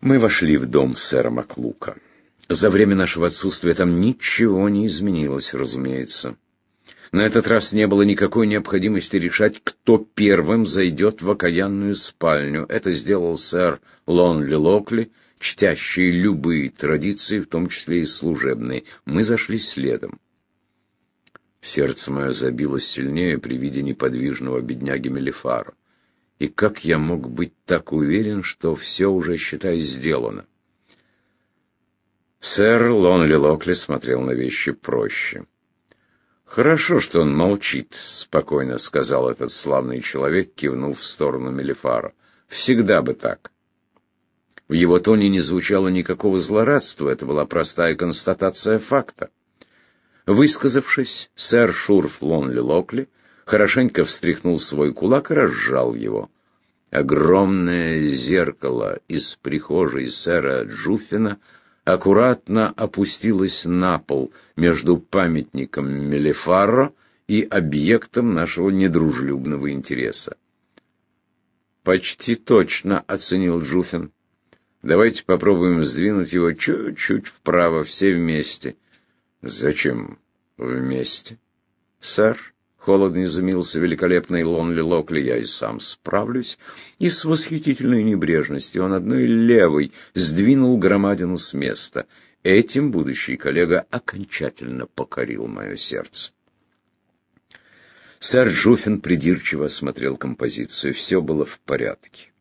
Мы вошли в дом сэра Маклука. За время нашего отсутствия там ничего не изменилось, разумеется. На этот раз не было никакой необходимости решать, кто первым зайдет в окаянную спальню. Это сделал сэр Лонли Локли, чтящий любые традиции, в том числе и служебные. Мы зашли следом. Сердце мое забилось сильнее при виде неподвижного бедняги Мелифара. И как я мог быть так уверен, что все уже, считай, сделано? Сэр Лонли Локли смотрел на вещи проще. «Хорошо, что он молчит», — спокойно сказал этот славный человек, кивнув в сторону Мелифара. «Всегда бы так». В его тоне не звучало никакого злорадства, это была простая констатация факта. Высказавшись, сэр Шурф Лонли Локли хорошенько встряхнул свой кулак и разжал его. Огромное зеркало из прихожей сэра Джуфина аккуратно опустилось на пол между памятником Мелефаро и объектом нашего недружелюбного интереса. «Почти точно», — оценил Джуфин. «Давайте попробуем сдвинуть его чуть-чуть вправо, все вместе». «Зачем вместе?» «Сэр?» Холодно изумился великолепный Лонли Локли, я и сам справлюсь. И с восхитительной небрежностью он одной левой сдвинул громадину с места. Этим будущий коллега окончательно покорил мое сердце. Сэр Жуфин придирчиво осмотрел композицию. Все было в порядке.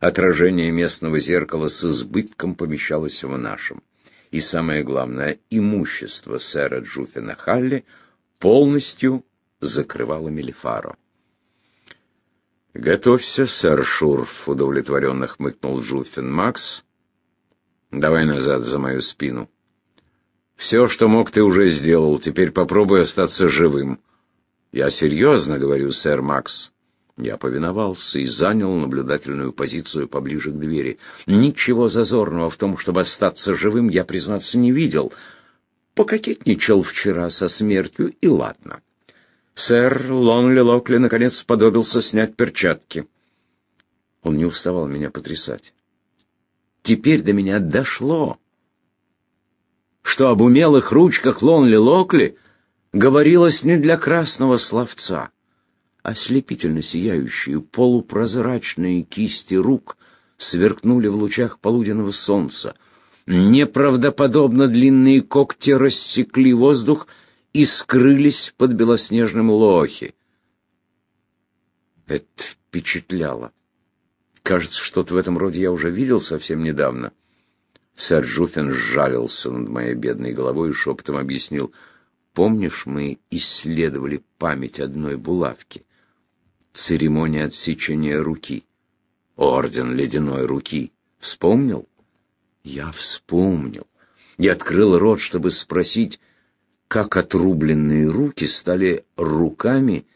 Отражение местного зеркала с избытком помещалось в нашем. И самое главное, имущество сэра Джуфина Халли полностью закрывала Мелифаро. «Готовься, сэр Шурф», — удовлетворенно хмыкнул Джуффин. «Макс, давай назад за мою спину. Все, что мог, ты уже сделал. Теперь попробуй остаться живым». «Я серьезно говорю, сэр Макс». Я повиновался и занял наблюдательную позицию поближе к двери. Ничего зазорного в том, чтобы остаться живым, я, признаться, не видел. Пококетничал вчера со смертью, и ладно. Сэр Лонли Локли наконец сподобился снять перчатки. Он не уставал меня потрясать. Теперь до меня дошло, что об умелых ручках Лонли Локли говорилось не для красного словца. Ослепительно сияющие полупрозрачные кисти рук сверкнули в лучах полуденного солнца. Неправдоподобно длинные когти рассекли воздух и скрылись под белоснежным лохи. Это впечатляло. Кажется, что-то в этом роде я уже видел совсем недавно. Сэр Жуфин сжалился над моей бедной головой и шепотом объяснил. Помнишь, мы исследовали память одной булавки? Церемония отсечения руки. Орден ледяной руки. Вспомнил? Я вспомнил. Я открыл рот, чтобы спросить, как отрубленные руки стали руками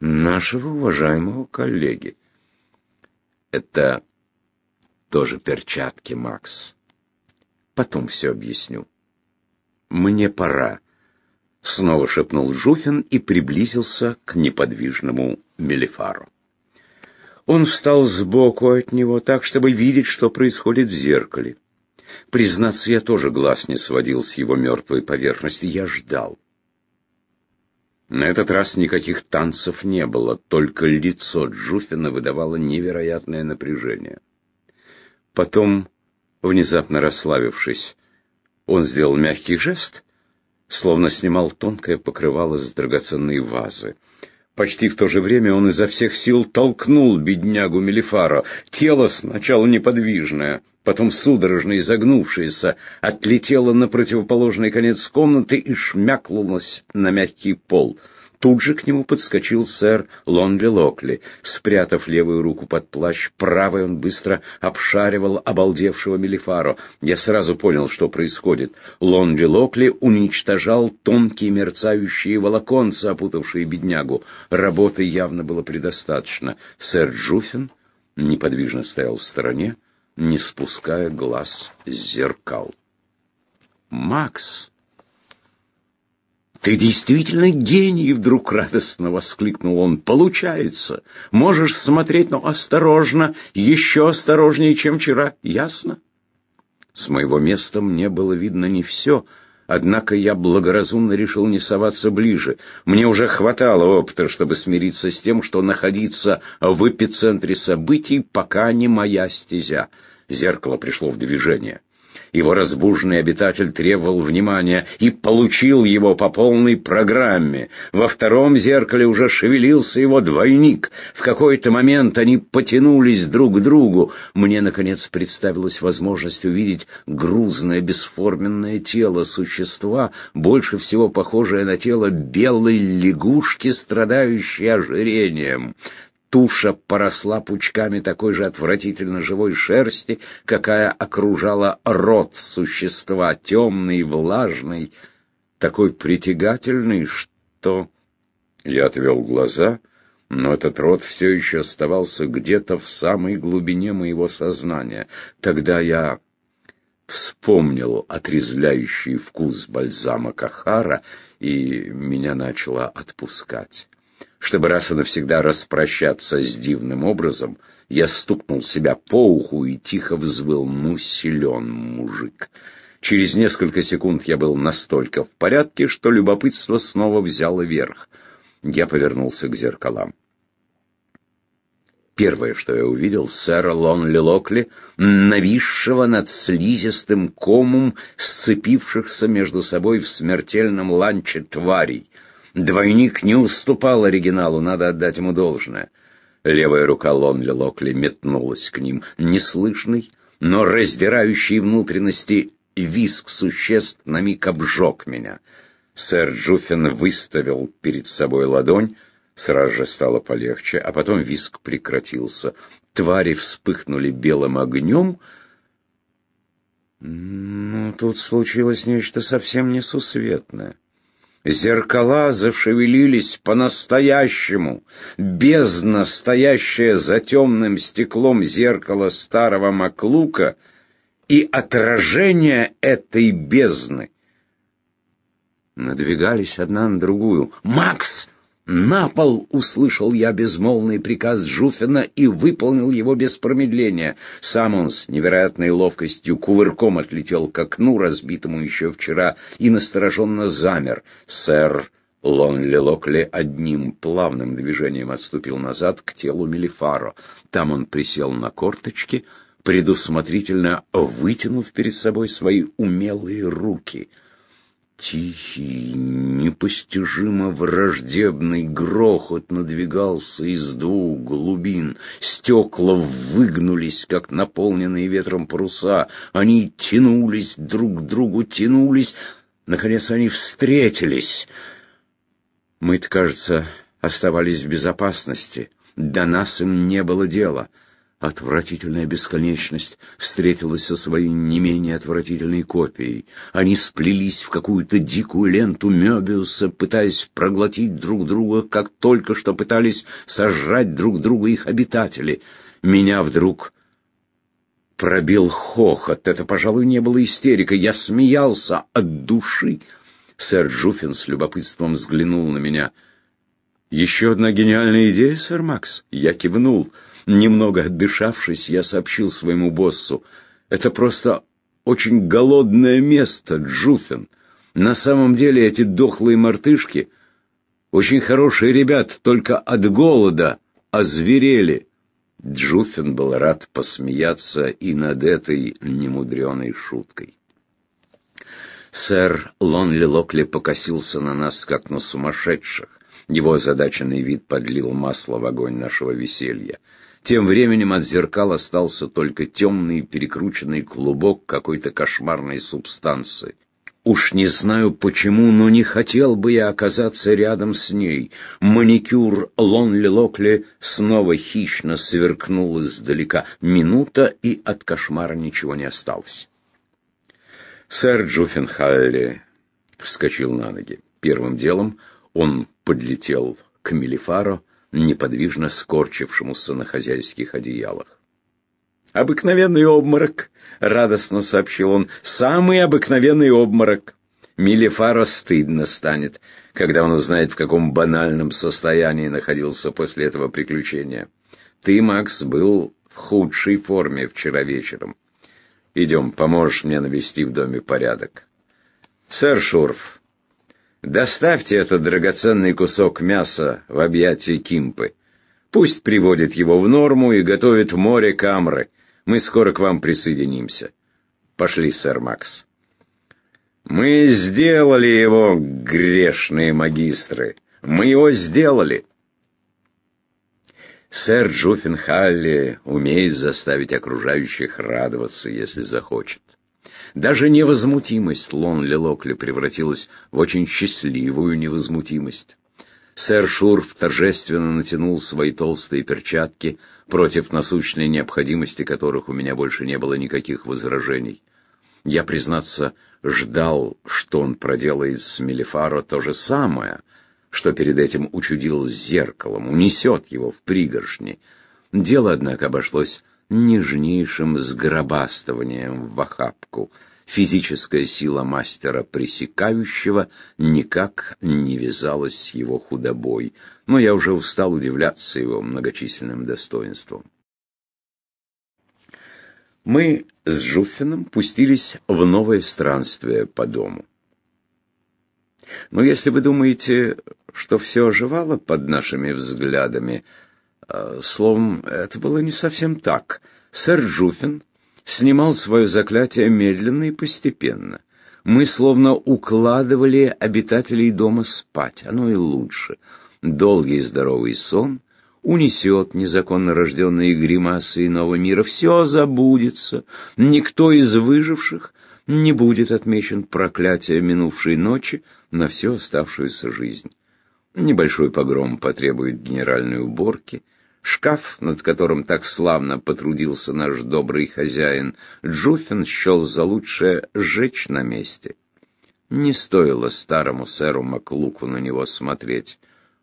нашего уважаемого коллеги. Это тоже перчатки, Макс. Потом все объясню. Мне пора. Снова шепнул Жуфин и приблизился к неподвижному Мелифару. Он встал сбоку от него так, чтобы видеть, что происходит в зеркале. Признаться, я тоже глаз не сводил с его мертвой поверхности. Я ждал. На этот раз никаких танцев не было, только лицо Джуфина выдавало невероятное напряжение. Потом, внезапно расслабившись, он сделал мягкий жест, словно снимал тонкое покрывало с драгоценной вазы. Почти в то же время он изо всех сил толкнул беднягу Мелифаро. Тело сначала неподвижное, потом судорожно изогнувшееся, отлетело на противоположный конец комнаты и шмякнулось на мягкий пол — Тут же к нему подскочил сэр Лонли Локли. Спрятав левую руку под плащ, правой он быстро обшаривал обалдевшего Мелифаро. Я сразу понял, что происходит. Лонли Локли уничтожал тонкие мерцающие волоконца, опутавшие беднягу. Работы явно было предостаточно. Сэр Джуфин неподвижно стоял в стороне, не спуская глаз с зеркал. «Макс!» «Ты действительно гений!» — вдруг радостно воскликнул он. «Получается! Можешь смотреть, но осторожно, еще осторожнее, чем вчера. Ясно?» С моего места мне было видно не все, однако я благоразумно решил не соваться ближе. Мне уже хватало опыта, чтобы смириться с тем, что находиться в эпицентре событий пока не моя стезя. Зеркало пришло в движение. Его разбуженный обитатель требовал внимания и получил его по полной программе. Во втором зеркале уже шевелился его двойник. В какой-то момент они потянулись друг к другу. Мне, наконец, представилась возможность увидеть грузное бесформенное тело существа, больше всего похожее на тело белой лягушки, страдающей ожирением. Туша поросла пучками такой же отвратительно живой шерсти, какая окружала рот существа, темный, влажный, такой притягательный, что... Я отвел глаза, но этот рот все еще оставался где-то в самой глубине моего сознания. Тогда я вспомнил отрезвляющий вкус бальзама Кахара, и меня начало отпускать. Чтобы раз и навсегда распрощаться с дивным образом, я стукнул себя по уху и тихо взвыл «Ну, силен мужик!». Через несколько секунд я был настолько в порядке, что любопытство снова взяло верх. Я повернулся к зеркалам. Первое, что я увидел, сэра Лонли Локли, нависшего над слизистым комом сцепившихся между собой в смертельном ланче тварей — Двойник не уступал оригиналу, надо отдать ему должное. Левая рука Лонли Локли метнулась к ним. Неслышный, но раздирающий внутренности виск существ на миг обжег меня. Сэр Джуффин выставил перед собой ладонь, сразу же стало полегче, а потом виск прекратился. Твари вспыхнули белым огнем, но тут случилось нечто совсем несусветное. Зеркала зашевелились по-настоящему. Бездна, стоящая за темным стеклом зеркала старого Маклука, и отражение этой бездны надвигались одна на другую. «Макс!» «На пол!» — услышал я безмолвный приказ Жуфина и выполнил его без промедления. Сам он с невероятной ловкостью кувырком отлетел к окну, разбитому еще вчера, и настороженно замер. Сэр Лонли Локли одним плавным движением отступил назад к телу Мелифаро. Там он присел на корточки, предусмотрительно вытянув перед собой свои умелые руки — Тихий, непостижимо враждебный грохот надвигался из двух глубин. Стекла выгнулись, как наполненные ветром паруса. Они тянулись друг к другу, тянулись. Наконец они встретились. Мы-то, кажется, оставались в безопасности. До нас им не было дела. Отвратительная бесконечность встретилась со своей не менее отвратительной копией. Они сплелись в какую-то дикую ленту Мёбиуса, пытаясь проглотить друг друга, как только что пытались сожрать друг друга их обитатели. Меня вдруг пробил хохот. Это, пожалуй, не было истерикой. Я смеялся от души. Сэр Джуффин с любопытством взглянул на меня. «Еще одна гениальная идея, сэр Макс?» Я кивнул. Немного отдышавшись, я сообщил своему боссу. «Это просто очень голодное место, Джуфин. На самом деле эти дохлые мартышки очень хорошие ребята, только от голода озверели». Джуфин был рад посмеяться и над этой немудреной шуткой. Сэр Лонли Локли покосился на нас, как на сумасшедших. Его озадаченный вид подлил масло в огонь нашего веселья. Тем временем от зеркал остался только темный перекрученный клубок какой-то кошмарной субстанции. Уж не знаю почему, но не хотел бы я оказаться рядом с ней. Маникюр Лонли Локли снова хищно сверкнул издалека. Минута, и от кошмара ничего не осталось. Сэр Джуффенхалли вскочил на ноги. Первым делом он подлетел к Мелифаро, неподвижно скорчившемуся на хозяйских одеялах. «Обыкновенный обморок», — радостно сообщил он, — «самый обыкновенный обморок». Милефаро стыдно станет, когда он узнает, в каком банальном состоянии находился после этого приключения. Ты, Макс, был в худшей форме вчера вечером. Идем, поможешь мне навести в доме порядок. Сэр Шурф, доставьте этот драгоценный кусок мяса в объятия Кимпы. Пусть приводит его в норму и готовит море камры. Мы скоро к вам присоединимся. Пошли, сэр Макс. Мы сделали его, грешные магистры. Мы его сделали. Сэр Джуффенхалли умеет заставить окружающих радоваться, если захочет. Даже невозмутимость Лонли Локли превратилась в очень счастливую невозмутимость. Сэр Шурф торжественно натянул свои толстые перчатки, против насущной необходимости которых у меня больше не было никаких возражений. Я, признаться, ждал, что он проделает с Мелифаро то же самое, что перед этим учудил зеркалом, унесет его в пригоршни. Дело, однако, обошлось нежнейшим сгробастыванием в охапку. Физическая сила мастера пресекающего никак не вязалась с его худобой, но я уже устал удивляться его многочисленным достоинствам. Мы с Жуффином пустились в новое странствие по дому. Но если вы думаете, что все оживало под нашими взглядами, словом, это было не совсем так. Сэр Жуфин снимал свое заклятие медленно и постепенно. Мы словно укладывали обитателей дома спать, оно и лучше. Долгий здоровый сон унесет незаконно рожденные гримасы иного мира. Все забудется, никто из выживших не будет отмечен проклятие минувшей ночи на всю оставшуюся жизнь. Небольшой погром потребует генеральной уборки. Шкаф, над которым так славно потрудился наш добрый хозяин, Джуффин счел за лучшее сжечь на месте. Не стоило старому сэру Маклуку на него смотреть.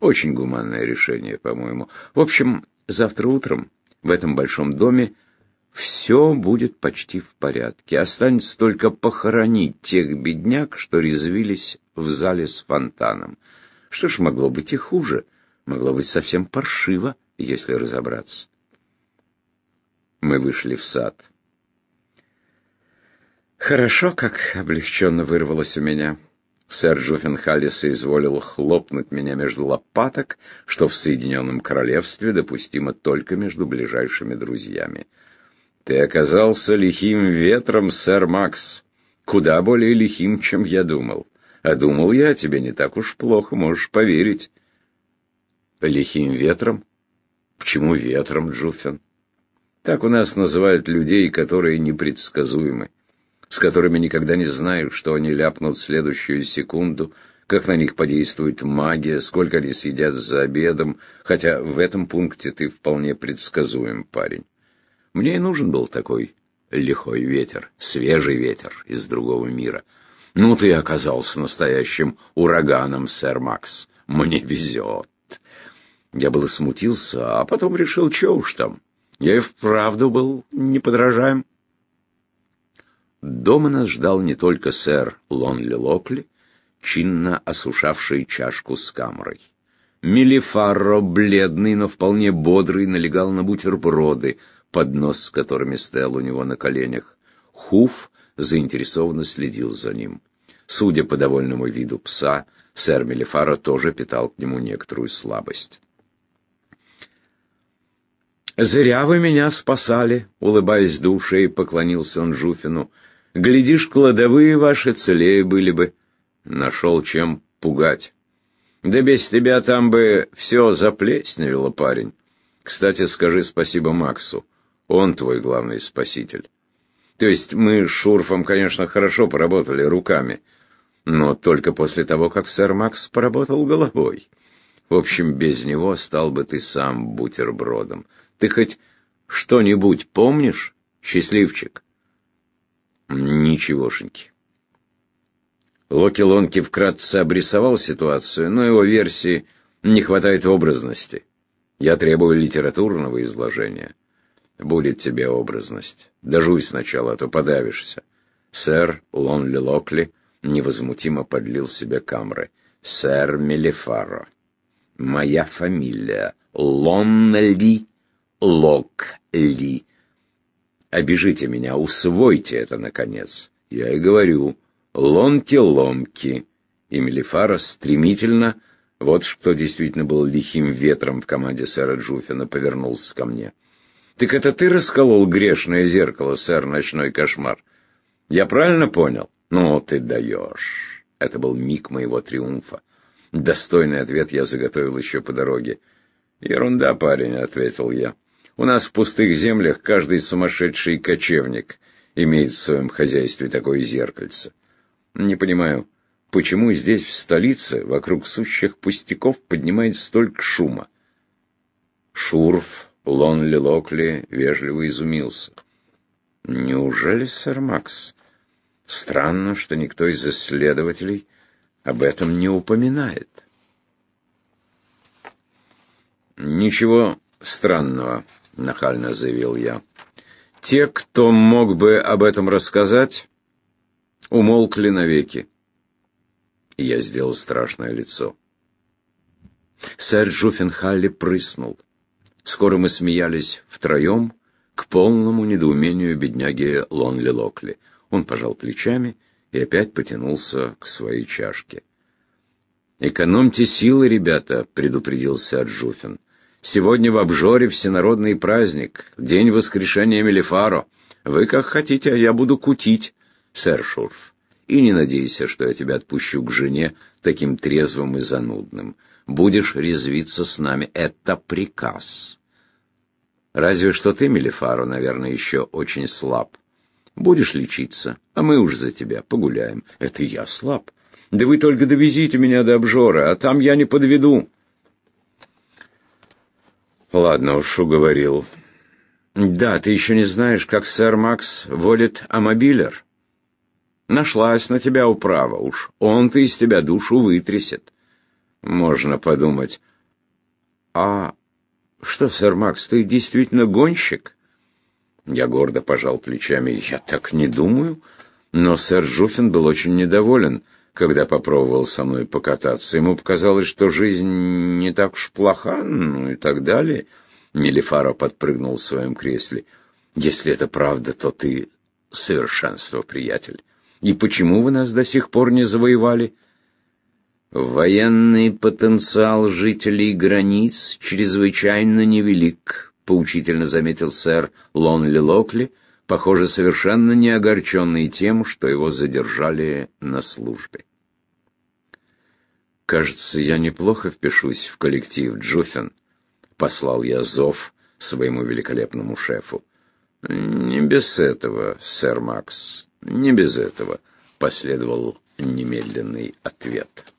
Очень гуманное решение, по-моему. В общем, завтра утром в этом большом доме все будет почти в порядке. Останется только похоронить тех бедняк, что резвились в зале с фонтаном. Что ж, могло быть и хуже. Могло быть совсем паршиво, если разобраться. Мы вышли в сад. Хорошо, как облегченно вырвалось у меня. Сэр Джуффенхалли соизволил хлопнуть меня между лопаток, что в Соединенном Королевстве допустимо только между ближайшими друзьями. Ты оказался лихим ветром, сэр Макс, куда более лихим, чем я думал. А думал я о тебе не так уж плохо, можешь поверить. Лихим ветром? Почему ветром, Джуффин? Так у нас называют людей, которые непредсказуемы с которыми никогда не знаешь, что они ляпнут в следующую секунду, как на них подействует магия, сколько они съедят за обедом, хотя в этом пункте ты вполне предсказуем, парень. Мне и нужен был такой лихой ветер, свежий ветер из другого мира. Ну, ты оказался настоящим ураганом, сэр Макс. Мне везет. Я было смутился, а потом решил, что уж там. Я и вправду был неподражаем. Дома нас ждал не только сэр Лонли Локли, чинно осушавший чашку с камрой. Мелифаро, бледный, но вполне бодрый, налегал на бутерброды, поднос с которыми стоял у него на коленях. Хуф заинтересованно следил за ним. Судя по довольному виду пса, сэр Мелифаро тоже питал к нему некоторую слабость. «Зря вы меня спасали», — улыбаясь душей, поклонился он Жуфину. Глядишь, кладовые ваши целее были бы. Нашел чем пугать. Да без тебя там бы все заплесневело, парень. Кстати, скажи спасибо Максу. Он твой главный спаситель. То есть мы с Шурфом, конечно, хорошо поработали руками, но только после того, как сэр Макс поработал головой. В общем, без него стал бы ты сам бутербродом. Ты хоть что-нибудь помнишь, счастливчик? Ничегошеньки. Локи Лонки вкратце обрисовал ситуацию, но его версии не хватает образности. Я требую литературного изложения. Будет тебе образность. Дожуй сначала, а то подавишься. Сэр Лонли Локли невозмутимо подлил себе камры. Сэр Мелефаро. Моя фамилия Лонли Локли. Обижите меня, усвойте это, наконец. Я и говорю, ломки-ломки. И Мелифара стремительно, вот что действительно был лихим ветром в команде сэра Джуфина, повернулся ко мне. «Так это ты расколол грешное зеркало, сэр, ночной кошмар? Я правильно понял? Ну, ты даешь». Это был миг моего триумфа. Достойный ответ я заготовил еще по дороге. «Ерунда, парень», — ответил я. «У нас в пустых землях каждый сумасшедший кочевник имеет в своем хозяйстве такое зеркальце. Не понимаю, почему здесь, в столице, вокруг сущих пустяков поднимается столько шума?» Шурф, Лонли Локли вежливо изумился. «Неужели, сэр Макс? Странно, что никто из исследователей об этом не упоминает». «Ничего странного», — нахально заявил я. «Те, кто мог бы об этом рассказать, умолкли навеки». Я сделал страшное лицо. Сэр Джуффенхалли прыснул. Скоро мы смеялись втроем к полному недоумению бедняги Лонли Локли. Он пожал плечами и опять потянулся к своей чашке. «Экономьте силы, ребята», — предупредил сэр Джуффин. Сегодня в обжоре всенародный праздник, день воскрешения Мелифаро. Вы как хотите, а я буду кутить, сэр Шурф. И не надейся, что я тебя отпущу к жене таким трезвым и занудным. Будешь резвиться с нами. Это приказ. Разве что ты, Мелифаро, наверное, еще очень слаб. Будешь лечиться, а мы уж за тебя погуляем. Это я слаб. Да вы только довезите меня до обжора, а там я не подведу. Ладно уж, уговорил. Да, ты еще не знаешь, как сэр Макс водит амобилер. Нашлась на тебя управа уж. Он-то из тебя душу вытрясет. Можно подумать. А что, сэр Макс, ты действительно гонщик? Я гордо пожал плечами. Я так не думаю. Но сэр Жуфин был очень недоволен когда попробовал со мной покататься. Ему показалось, что жизнь не так уж плоха, ну и так далее. Мелифаро подпрыгнул в своем кресле. «Если это правда, то ты совершенство, приятель. И почему вы нас до сих пор не завоевали?» «Военный потенциал жителей границ чрезвычайно невелик», — поучительно заметил сэр Лонли Локли, похоже, совершенно не огорченный тем, что его задержали на службе. «Кажется, я неплохо впишусь в коллектив, Джуффин», — послал я зов своему великолепному шефу. «Не без этого, сэр Макс, не без этого», — последовал немедленный ответ.